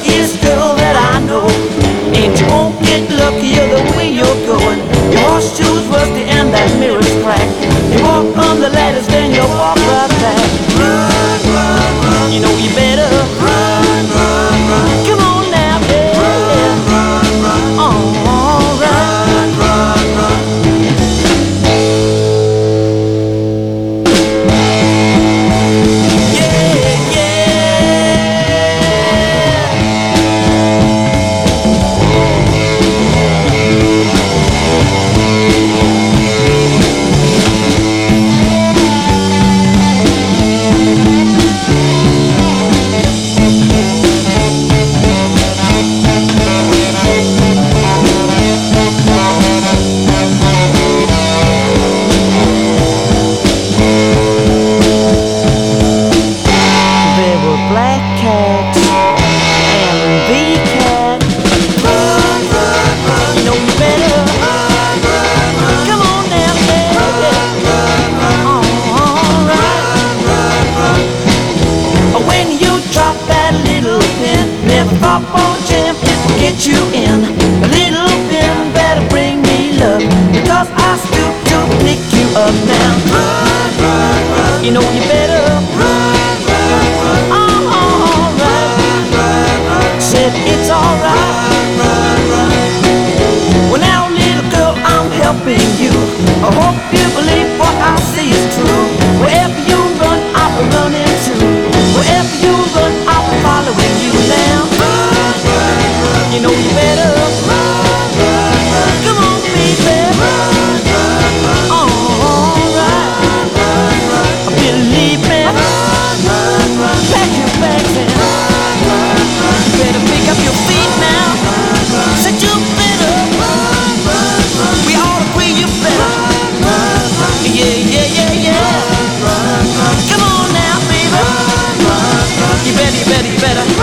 luckiest girl that I know. And you won't get luckier the way you're going. Your shoes was the you drop that little pin. Never fall for a jam, it will get you in. A little pin better bring me love, because I stoop to pick you up now. Run, run, run. You know you know you better run, run, run. Come on, baby. Run, run, run. All right. Run, run, run. Run, run, run. Pack your bags run, run, run. Better pick up your feet now. Run, run. Said you better run, run, run. We you better run, run, run. Yeah, yeah, yeah, yeah. Run, run, run. Come on now, baby. Run, run, run. You better, better, better.